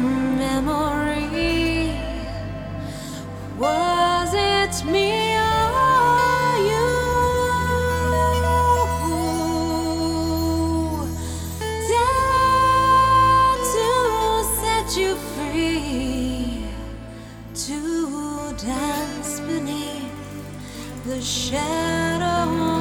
memory? Was it me or you? Dare to set you free to dance beneath the shadow.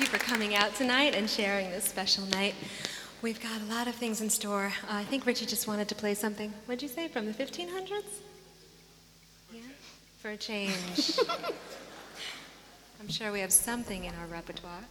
Out tonight and sharing this special night. We've got a lot of things in store. Uh, I think Ritchie just wanted to play something. What'd you say, from the 1500s? Yeah? For a change. I'm sure we have something in our repertoire.